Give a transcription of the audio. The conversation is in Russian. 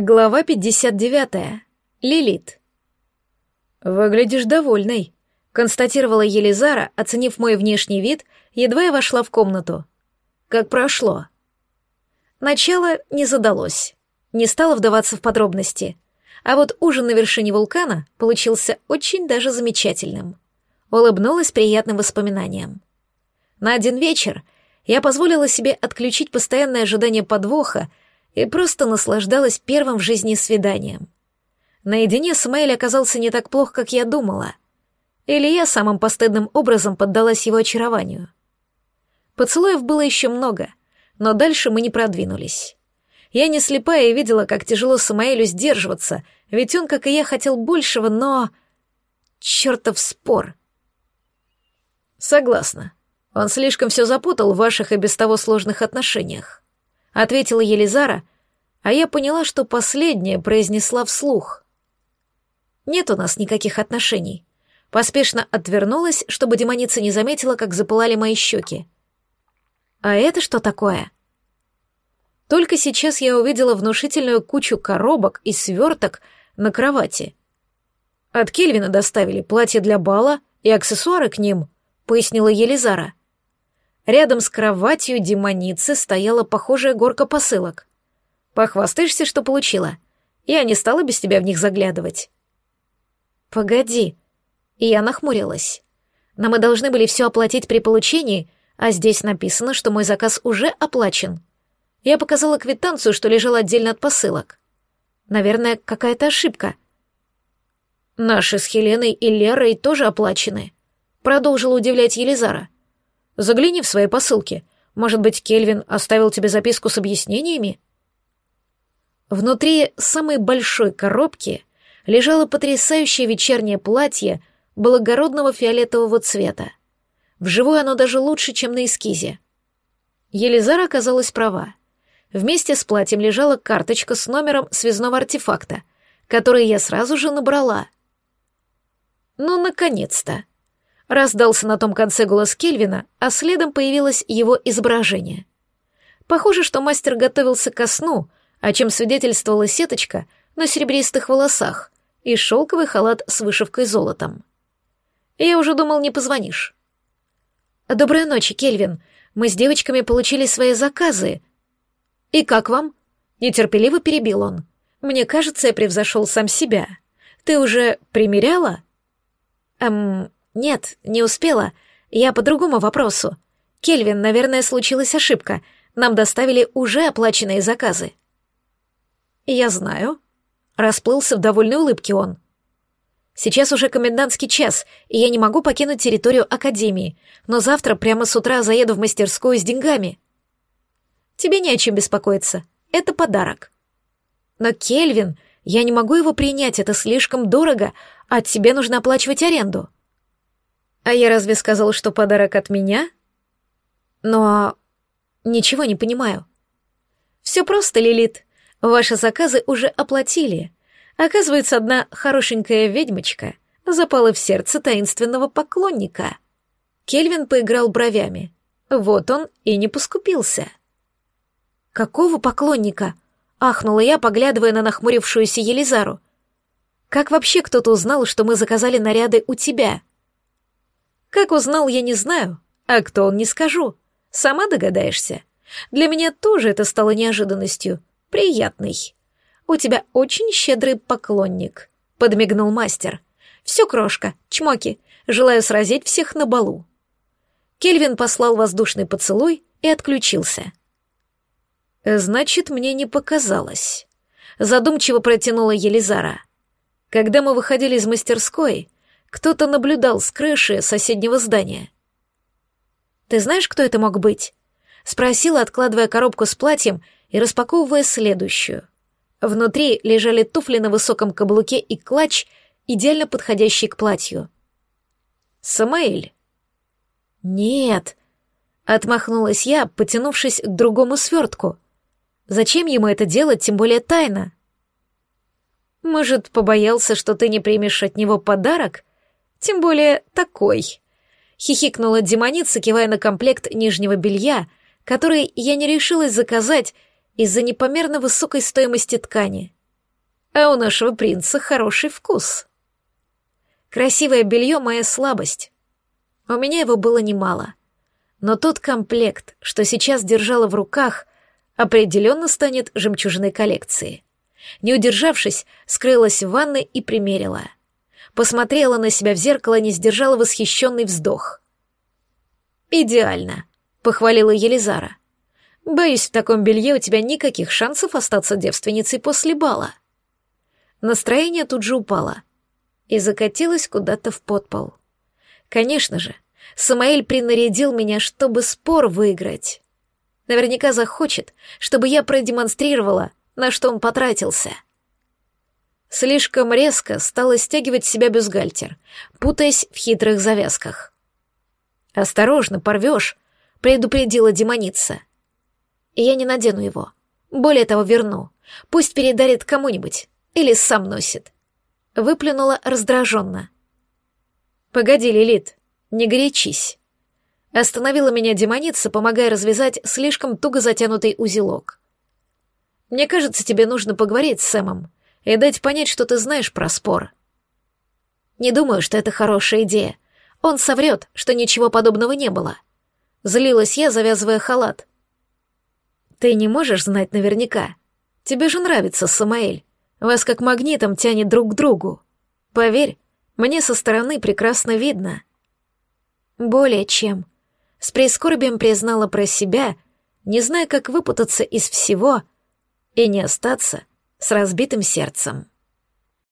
Глава 59. Лилит. «Выглядишь довольной», — констатировала Елизара, оценив мой внешний вид, едва я вошла в комнату. «Как прошло?» Начало не задалось. Не стала вдаваться в подробности. А вот ужин на вершине вулкана получился очень даже замечательным. Улыбнулась приятным воспоминанием. На один вечер я позволила себе отключить постоянное ожидание подвоха и просто наслаждалась первым в жизни свиданием. Наедине с оказался не так плохо, как я думала. Или я самым постыдным образом поддалась его очарованию. Поцелуев было еще много, но дальше мы не продвинулись. Я не слепая и видела, как тяжело Самаэлю сдерживаться, ведь он, как и я, хотел большего, но... Чертов спор. Согласна. Он слишком все запутал в ваших и без того сложных отношениях ответила Елизара, а я поняла, что последнее произнесла вслух. Нет у нас никаких отношений. Поспешно отвернулась, чтобы демоница не заметила, как запылали мои щеки. А это что такое? Только сейчас я увидела внушительную кучу коробок и сверток на кровати. От Кельвина доставили платье для бала и аксессуары к ним, пояснила Елизара. Рядом с кроватью демоницы стояла похожая горка посылок. «Похвастаешься, что получила? Я не стала без тебя в них заглядывать». «Погоди». И я нахмурилась. Но мы должны были все оплатить при получении, а здесь написано, что мой заказ уже оплачен. Я показала квитанцию, что лежала отдельно от посылок. Наверное, какая-то ошибка. Наши с Хеленой и Лерой тоже оплачены. Продолжила удивлять Елизара. Загляни в свои посылки. Может быть, Кельвин оставил тебе записку с объяснениями? Внутри самой большой коробки лежало потрясающее вечернее платье благородного фиолетового цвета. Вживую оно даже лучше, чем на эскизе. Елизара оказалась права. Вместе с платьем лежала карточка с номером связного артефакта, который я сразу же набрала. Ну, наконец-то! Раздался на том конце голос Кельвина, а следом появилось его изображение. Похоже, что мастер готовился ко сну, о чем свидетельствовала сеточка на серебристых волосах и шелковый халат с вышивкой золотом. Я уже думал, не позвонишь. «Доброй ночи, Кельвин. Мы с девочками получили свои заказы. И как вам?» Нетерпеливо перебил он. «Мне кажется, я превзошел сам себя. Ты уже примеряла?» «Эм, «Нет, не успела. Я по другому вопросу. Кельвин, наверное, случилась ошибка. Нам доставили уже оплаченные заказы». «Я знаю». Расплылся в довольной улыбке он. «Сейчас уже комендантский час, и я не могу покинуть территорию Академии, но завтра прямо с утра заеду в мастерскую с деньгами». «Тебе не о чем беспокоиться. Это подарок». «Но, Кельвин, я не могу его принять, это слишком дорого, а тебе нужно оплачивать аренду». А я разве сказал, что подарок от меня? Но ничего не понимаю. Все просто, Лилит. Ваши заказы уже оплатили. Оказывается, одна хорошенькая ведьмочка запала в сердце таинственного поклонника. Кельвин поиграл бровями. Вот он и не поскупился. «Какого поклонника?» — ахнула я, поглядывая на нахмурившуюся Елизару. «Как вообще кто-то узнал, что мы заказали наряды у тебя?» Как узнал, я не знаю, а кто он, не скажу. Сама догадаешься. Для меня тоже это стало неожиданностью. Приятный. У тебя очень щедрый поклонник, подмигнул мастер. Все, крошка, чмоки. Желаю сразить всех на балу. Кельвин послал воздушный поцелуй и отключился. Значит, мне не показалось. Задумчиво протянула Елизара. Когда мы выходили из мастерской, кто-то наблюдал с крыши соседнего здания. «Ты знаешь, кто это мог быть?» — спросила, откладывая коробку с платьем и распаковывая следующую. Внутри лежали туфли на высоком каблуке и клатч, идеально подходящий к платью. «Самаэль». «Нет», — отмахнулась я, потянувшись к другому свертку. «Зачем ему это делать, тем более тайно?» «Может, побоялся, что ты не примешь от него подарок?» Тем более такой. Хихикнула демоница, кивая на комплект нижнего белья, который я не решилась заказать из-за непомерно высокой стоимости ткани. а у нашего принца хороший вкус. Красивое белье — моя слабость. У меня его было немало. Но тот комплект, что сейчас держала в руках, определенно станет жемчужиной коллекции. Не удержавшись, скрылась в ванной и примерила. Посмотрела на себя в зеркало, не сдержала восхищенный вздох. «Идеально», — похвалила Елизара. «Боюсь, в таком белье у тебя никаких шансов остаться девственницей после бала». Настроение тут же упало и закатилось куда-то в подпол. Конечно же, Самаэль принарядил меня, чтобы спор выиграть. Наверняка захочет, чтобы я продемонстрировала, на что он потратился. Слишком резко стала стягивать себя бюстгальтер, путаясь в хитрых завязках. «Осторожно, порвешь», — предупредила демоница. «Я не надену его. Более того, верну. Пусть передарит кому-нибудь или сам носит». Выплюнула раздраженно. «Погоди, Лилит, не горячись». Остановила меня демоница, помогая развязать слишком туго затянутый узелок. Мне кажется, тебе нужно поговорить с Сэмом и дать понять, что ты знаешь про спор. Не думаю, что это хорошая идея. Он соврет, что ничего подобного не было. Злилась я, завязывая халат. Ты не можешь знать наверняка. Тебе же нравится Самаэль. Вас как магнитом тянет друг к другу. Поверь, мне со стороны прекрасно видно. Более чем. С прискорбием признала про себя, не зная, как выпутаться из всего — и не остаться с разбитым сердцем.